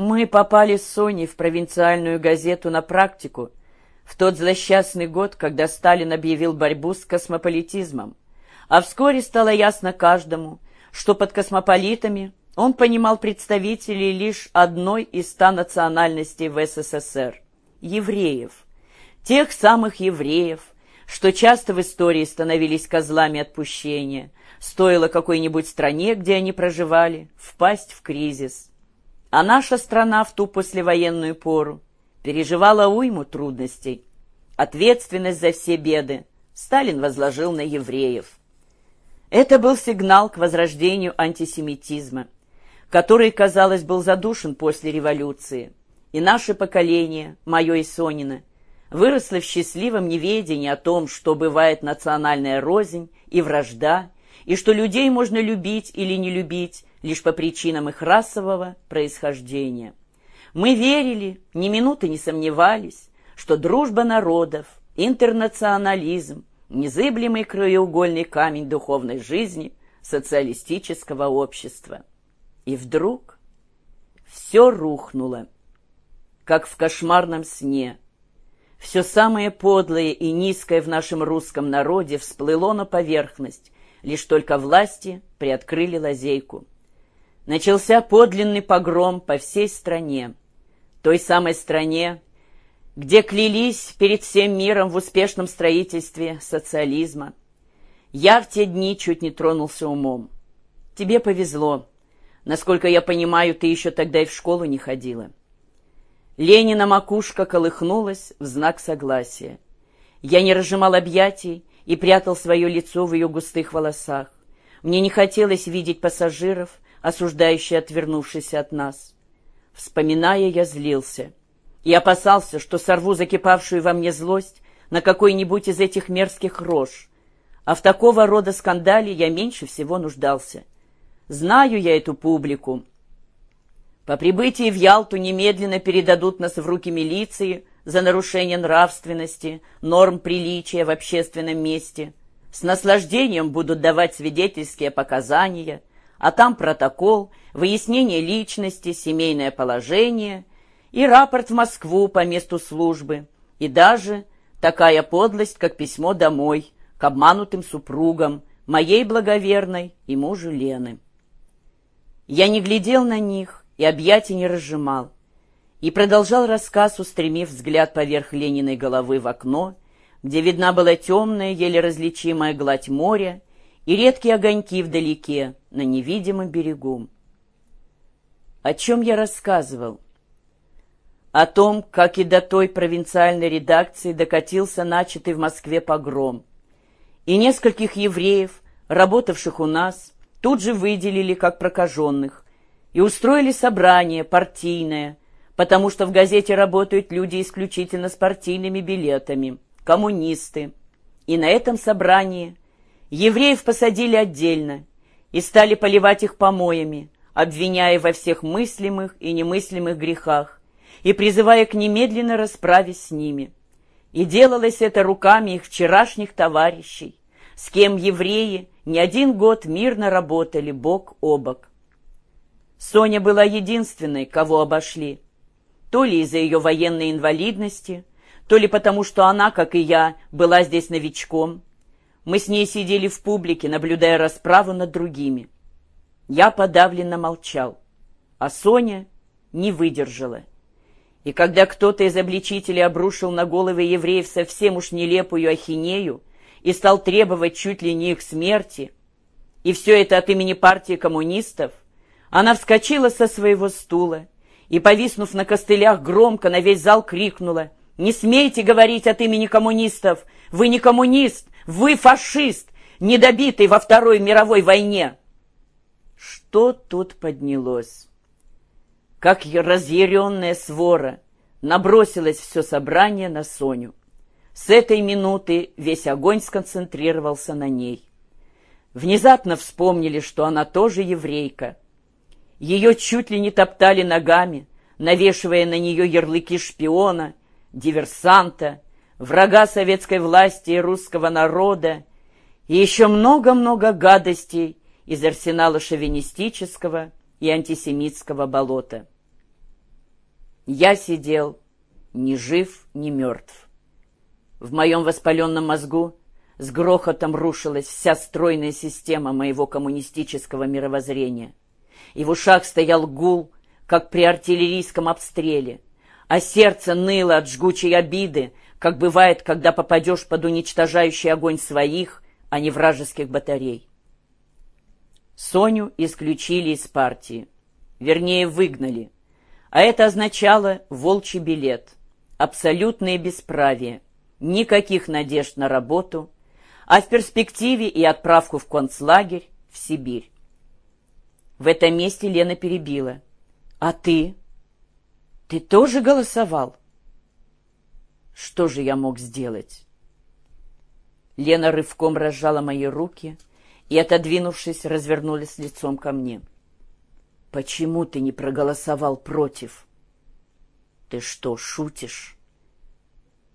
Мы попали с Соней в провинциальную газету на практику в тот злосчастный год, когда Сталин объявил борьбу с космополитизмом. А вскоре стало ясно каждому, что под космополитами он понимал представителей лишь одной из ста национальностей в СССР – евреев. Тех самых евреев, что часто в истории становились козлами отпущения, стоило какой-нибудь стране, где они проживали, впасть в кризис. А наша страна в ту послевоенную пору переживала уйму трудностей. Ответственность за все беды Сталин возложил на евреев. Это был сигнал к возрождению антисемитизма, который, казалось, был задушен после революции. И наше поколение, мое и Сонина, выросло в счастливом неведении о том, что бывает национальная рознь и вражда, и что людей можно любить или не любить лишь по причинам их расового происхождения. Мы верили, ни минуты не сомневались, что дружба народов, интернационализм, незыблемый краеугольный камень духовной жизни социалистического общества. И вдруг все рухнуло, как в кошмарном сне. Все самое подлое и низкое в нашем русском народе всплыло на поверхность, лишь только власти приоткрыли лазейку. Начался подлинный погром по всей стране, той самой стране, где клялись перед всем миром в успешном строительстве социализма. Я в те дни чуть не тронулся умом. Тебе повезло. Насколько я понимаю, ты еще тогда и в школу не ходила. Ленина макушка колыхнулась в знак согласия. Я не разжимал объятий и прятал свое лицо в ее густых волосах. Мне не хотелось видеть пассажиров, осуждающие отвернувшись от нас. Вспоминая, я злился и опасался, что сорву закипавшую во мне злость на какой-нибудь из этих мерзких рож. А в такого рода скандале я меньше всего нуждался. Знаю я эту публику. По прибытии в Ялту немедленно передадут нас в руки милиции за нарушение нравственности, норм приличия в общественном месте. С наслаждением будут давать свидетельские показания, а там протокол, выяснение личности, семейное положение и рапорт в Москву по месту службы, и даже такая подлость, как письмо домой к обманутым супругам, моей благоверной и мужу Лены. Я не глядел на них и объятий не разжимал, и продолжал рассказ, устремив взгляд поверх Лениной головы в окно, где видна была темная, еле различимая гладь моря и редкие огоньки вдалеке, на невидимом берегу. О чем я рассказывал? О том, как и до той провинциальной редакции докатился начатый в Москве погром. И нескольких евреев, работавших у нас, тут же выделили как прокаженных и устроили собрание партийное, потому что в газете работают люди исключительно с партийными билетами, коммунисты. И на этом собрании евреев посадили отдельно и стали поливать их помоями, обвиняя во всех мыслимых и немыслимых грехах и призывая к немедленной расправе с ними. И делалось это руками их вчерашних товарищей, с кем евреи не один год мирно работали бок о бок. Соня была единственной, кого обошли. То ли из-за ее военной инвалидности, то ли потому, что она, как и я, была здесь новичком. Мы с ней сидели в публике, наблюдая расправу над другими. Я подавленно молчал, а Соня не выдержала. И когда кто-то из обличителей обрушил на головы евреев совсем уж нелепую ахинею и стал требовать чуть ли не их смерти, и все это от имени партии коммунистов, она вскочила со своего стула и, повиснув на костылях, громко на весь зал крикнула «Не смейте говорить от имени коммунистов! Вы не коммунист! Вы фашист, недобитый во Второй мировой войне!» Что тут поднялось? Как разъяренная свора набросилось все собрание на Соню. С этой минуты весь огонь сконцентрировался на ней. Внезапно вспомнили, что она тоже еврейка. Ее чуть ли не топтали ногами, навешивая на нее ярлыки шпиона, диверсанта, врага советской власти и русского народа, и еще много-много гадостей, из арсенала шовинистического и антисемитского болота. Я сидел ни жив, ни мертв. В моем воспаленном мозгу с грохотом рушилась вся стройная система моего коммунистического мировоззрения. И в ушах стоял гул, как при артиллерийском обстреле, а сердце ныло от жгучей обиды, как бывает, когда попадешь под уничтожающий огонь своих, а не вражеских батарей. Соню исключили из партии, вернее, выгнали, а это означало волчий билет, абсолютное бесправие, никаких надежд на работу, а в перспективе и отправку в концлагерь в Сибирь. В этом месте Лена перебила. «А ты? Ты тоже голосовал?» «Что же я мог сделать?» Лена рывком разжала мои руки и, отодвинувшись, развернулась лицом ко мне. «Почему ты не проголосовал против?» «Ты что, шутишь?»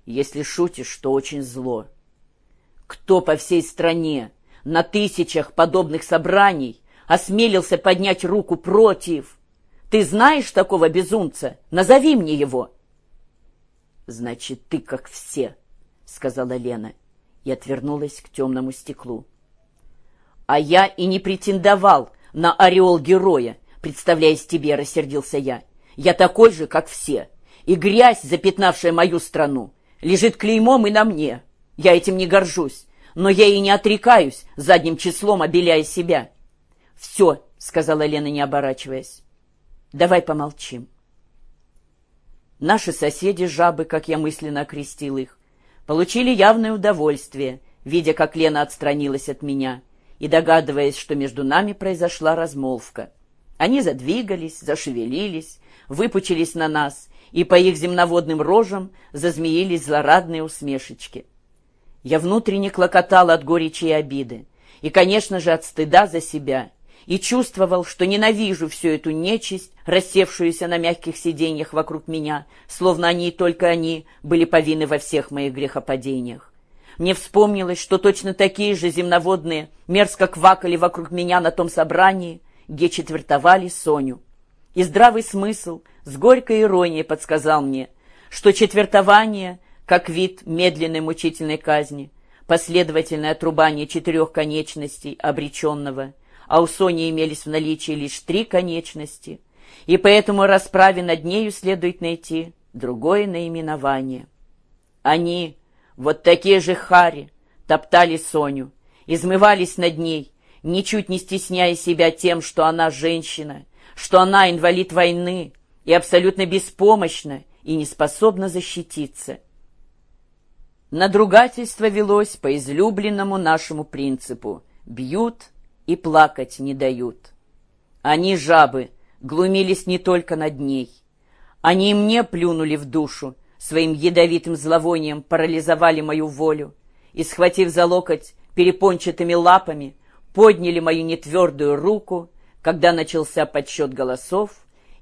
«Если шутишь, то очень зло. Кто по всей стране на тысячах подобных собраний осмелился поднять руку против? Ты знаешь такого безумца? Назови мне его!» «Значит, ты как все», — сказала Лена и отвернулась к темному стеклу. «А я и не претендовал на ореол героя, представляясь тебе, рассердился я. Я такой же, как все, и грязь, запятнавшая мою страну, лежит клеймом и на мне. Я этим не горжусь, но я и не отрекаюсь, задним числом обеляя себя». «Все», — сказала Лена, не оборачиваясь, — «давай помолчим». Наши соседи, жабы, как я мысленно окрестил их, получили явное удовольствие, видя, как Лена отстранилась от меня и догадываясь, что между нами произошла размолвка. Они задвигались, зашевелились, выпучились на нас, и по их земноводным рожам зазмеились злорадные усмешечки. Я внутренне клокотал от горечи и обиды, и, конечно же, от стыда за себя, и чувствовал, что ненавижу всю эту нечисть, рассевшуюся на мягких сиденьях вокруг меня, словно они и только они были повинны во всех моих грехопадениях. Мне вспомнилось, что точно такие же земноводные мерзко квакали вокруг меня на том собрании, где четвертовали Соню. И здравый смысл с горькой иронией подсказал мне, что четвертование, как вид медленной мучительной казни, последовательное отрубание четырех конечностей обреченного – а у Сони имелись в наличии лишь три конечности, и поэтому расправе над нею следует найти другое наименование. Они, вот такие же хари, топтали Соню, измывались над ней, ничуть не стесняя себя тем, что она женщина, что она инвалид войны и абсолютно беспомощна и не способна защититься. Надругательство велось по излюбленному нашему принципу «бьют, и плакать не дают. Они, жабы, глумились не только над ней. Они и мне плюнули в душу, своим ядовитым зловонием парализовали мою волю и, схватив за локоть перепончатыми лапами, подняли мою нетвердую руку, когда начался подсчет голосов,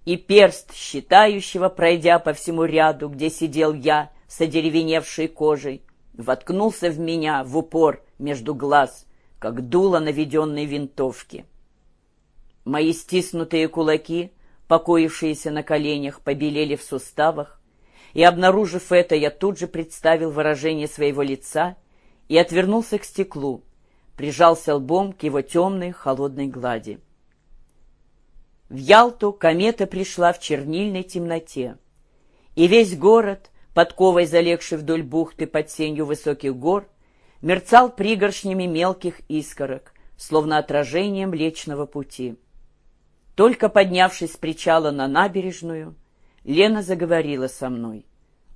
и перст считающего, пройдя по всему ряду, где сидел я с одеревеневшей кожей, воткнулся в меня в упор между глаз — как дуло наведенной винтовки. Мои стиснутые кулаки, покоившиеся на коленях, побелели в суставах, и, обнаружив это, я тут же представил выражение своего лица и отвернулся к стеклу, прижался лбом к его темной холодной глади. В Ялту комета пришла в чернильной темноте, и весь город, подковой залегший вдоль бухты под сенью высоких гор, мерцал пригоршнями мелких искорок, словно отражением Млечного Пути. Только поднявшись с причала на набережную, Лена заговорила со мной,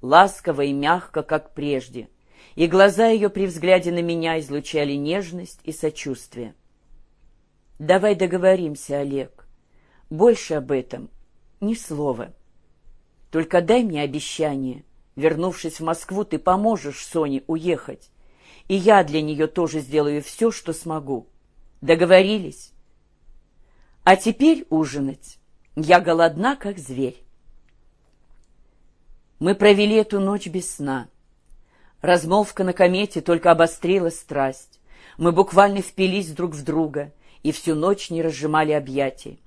ласково и мягко, как прежде, и глаза ее при взгляде на меня излучали нежность и сочувствие. «Давай договоримся, Олег. Больше об этом ни слова. Только дай мне обещание. Вернувшись в Москву, ты поможешь Соне уехать и я для нее тоже сделаю все, что смогу. Договорились? А теперь ужинать. Я голодна, как зверь. Мы провели эту ночь без сна. Размолвка на комете только обострила страсть. Мы буквально впились друг в друга и всю ночь не разжимали объятий.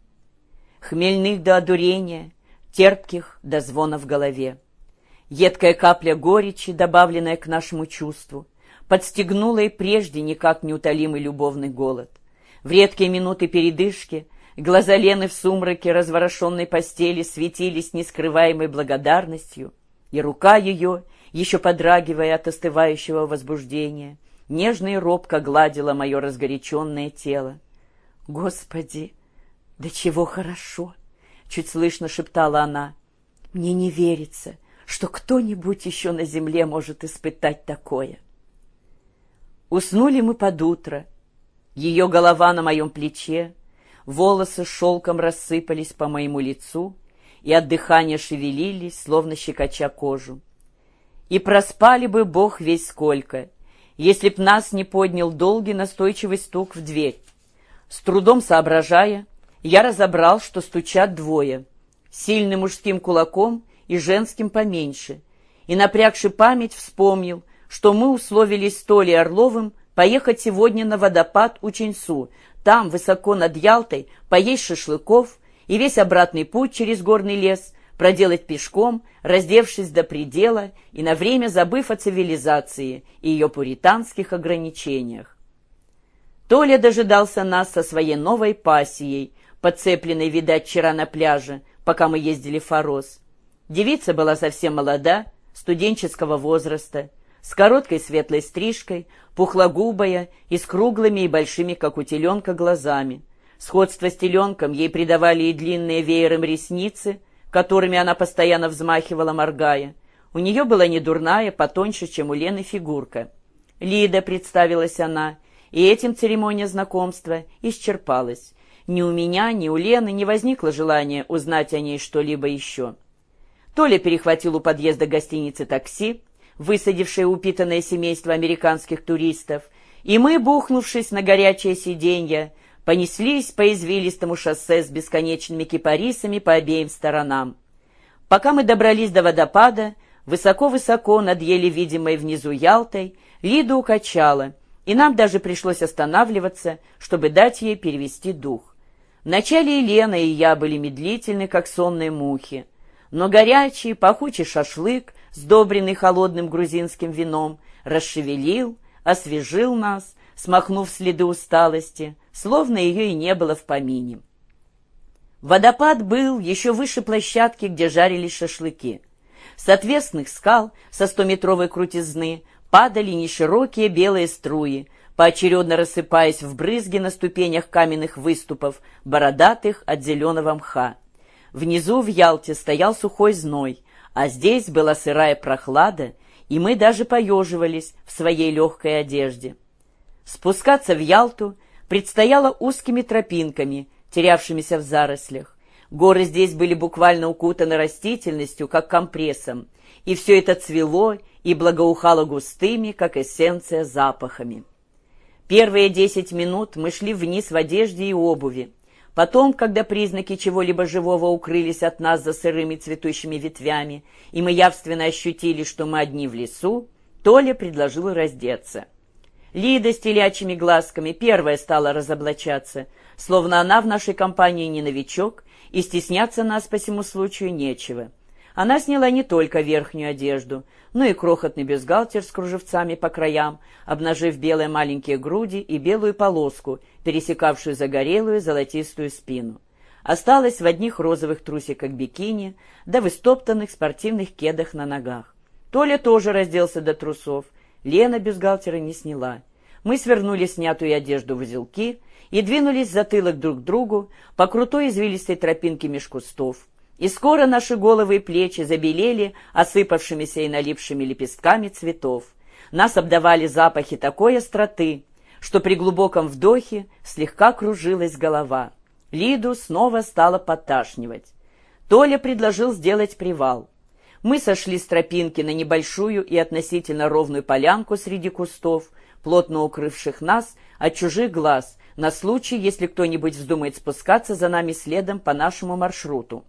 Хмельных до одурения, терпких до звона в голове. Едкая капля горечи, добавленная к нашему чувству, подстегнула и прежде никак неутолимый любовный голод. В редкие минуты передышки глаза Лены в сумраке разворошенной постели светились нескрываемой благодарностью, и рука ее, еще подрагивая от остывающего возбуждения, нежно и робко гладила мое разгоряченное тело. «Господи, да чего хорошо!» — чуть слышно шептала она. «Мне не верится, что кто-нибудь еще на земле может испытать такое». Уснули мы под утро. Ее голова на моем плече, волосы шелком рассыпались по моему лицу и от дыхания шевелились, словно щекоча кожу. И проспали бы Бог весь сколько, если б нас не поднял долгий настойчивый стук в дверь. С трудом соображая, я разобрал, что стучат двое, сильным мужским кулаком и женским поменьше, и, напрягши память, вспомнил, что мы условились с Толей Орловым поехать сегодня на водопад у Ченсу, там, высоко над Ялтой, поесть шашлыков и весь обратный путь через горный лес проделать пешком, раздевшись до предела и на время забыв о цивилизации и ее пуританских ограничениях. Толя дожидался нас со своей новой пассией, подцепленной, видать, вчера на пляже, пока мы ездили в Форос. Девица была совсем молода, студенческого возраста, с короткой светлой стрижкой, пухлогубая и с круглыми и большими, как у теленка, глазами. Сходство с теленком ей придавали и длинные веером ресницы, которыми она постоянно взмахивала, моргая. У нее была не дурная, потоньше, чем у Лены, фигурка. «Лида», — представилась она, и этим церемония знакомства исчерпалась. Ни у меня, ни у Лены не возникло желания узнать о ней что-либо еще. Толя перехватил у подъезда гостиницы такси, высадившее упитанное семейство американских туристов, и мы, бухнувшись на горячее сиденье, понеслись по извилистому шоссе с бесконечными кипарисами по обеим сторонам. Пока мы добрались до водопада, высоко-высоко над еле видимой внизу Ялтой, Лиду укачала, и нам даже пришлось останавливаться, чтобы дать ей перевести дух. Вначале и Лена, и я были медлительны, как сонные мухи, но горячий, пахучий шашлык сдобренный холодным грузинским вином, расшевелил, освежил нас, смахнув следы усталости, словно ее и не было в помине. Водопад был еще выше площадки, где жарились шашлыки. С отвесных скал со стометровой крутизны падали неширокие белые струи, поочередно рассыпаясь в брызги на ступенях каменных выступов, бородатых от зеленого мха. Внизу в Ялте стоял сухой зной, а здесь была сырая прохлада, и мы даже поеживались в своей легкой одежде. Спускаться в Ялту предстояло узкими тропинками, терявшимися в зарослях. Горы здесь были буквально укутаны растительностью, как компрессом, и все это цвело и благоухало густыми, как эссенция, запахами. Первые десять минут мы шли вниз в одежде и обуви, Потом, когда признаки чего-либо живого укрылись от нас за сырыми цветущими ветвями, и мы явственно ощутили, что мы одни в лесу, Толя предложил раздеться. Лида с телячьими глазками первая стала разоблачаться, словно она в нашей компании не новичок, и стесняться нас по всему случаю нечего. Она сняла не только верхнюю одежду, но и крохотный бюстгальтер с кружевцами по краям, обнажив белые маленькие груди и белую полоску, пересекавшую загорелую золотистую спину. Осталась в одних розовых трусиках бикини, да в истоптанных спортивных кедах на ногах. Толя тоже разделся до трусов, Лена бюстгальтера не сняла. Мы свернули снятую одежду в узелки и двинулись затылок друг к другу по крутой извилистой тропинке меж кустов, и скоро наши головы и плечи забелели осыпавшимися и налипшими лепестками цветов. Нас обдавали запахи такой остроты, что при глубоком вдохе слегка кружилась голова. Лиду снова стало подташнивать. Толя предложил сделать привал. Мы сошли с тропинки на небольшую и относительно ровную полянку среди кустов, плотно укрывших нас от чужих глаз, на случай, если кто-нибудь вздумает спускаться за нами следом по нашему маршруту.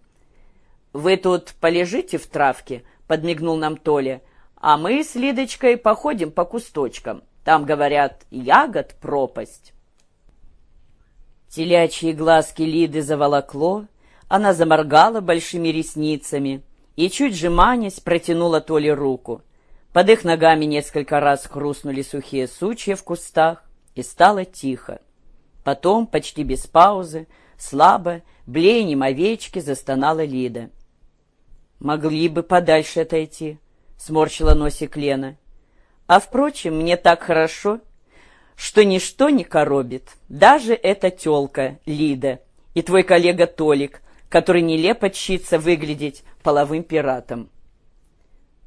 «Вы тут полежите в травке», — подмигнул нам Толя, «а мы с Лидочкой походим по кусточкам. Там, говорят, ягод пропасть». Телячьи глазки Лиды заволокло, Она заморгала большими ресницами и, чуть жеманясь, протянула Толе руку. Под их ногами несколько раз хрустнули сухие сучья в кустах, и стало тихо. Потом, почти без паузы, слабо, блеянем овечки, застонала Лида. «Могли бы подальше отойти», — сморщила носик Лена. «А, впрочем, мне так хорошо, что ничто не коробит, даже эта тёлка, Лида, и твой коллега Толик, который нелепо чится выглядеть половым пиратом».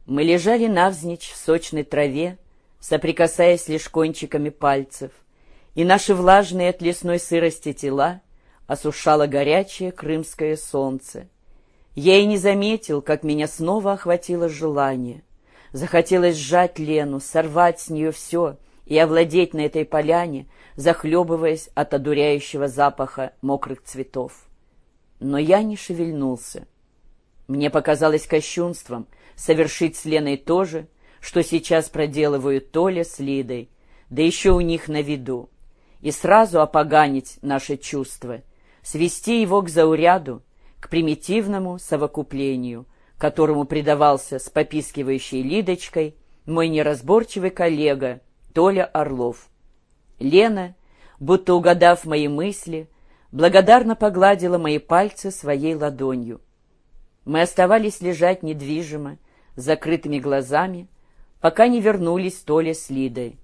Мы лежали навзничь в сочной траве, соприкасаясь лишь кончиками пальцев, и наши влажные от лесной сырости тела осушало горячее крымское солнце. Я и не заметил, как меня снова охватило желание. Захотелось сжать Лену, сорвать с нее все и овладеть на этой поляне, захлебываясь от одуряющего запаха мокрых цветов. Но я не шевельнулся. Мне показалось кощунством совершить с Леной то же, что сейчас проделывают Толя с Лидой, да еще у них на виду, и сразу опоганить наше чувство, свести его к зауряду, к примитивному совокуплению, которому предавался с попискивающей Лидочкой мой неразборчивый коллега Толя Орлов. Лена, будто угадав мои мысли, благодарно погладила мои пальцы своей ладонью. Мы оставались лежать недвижимо, закрытыми глазами, пока не вернулись Толя с Лидой.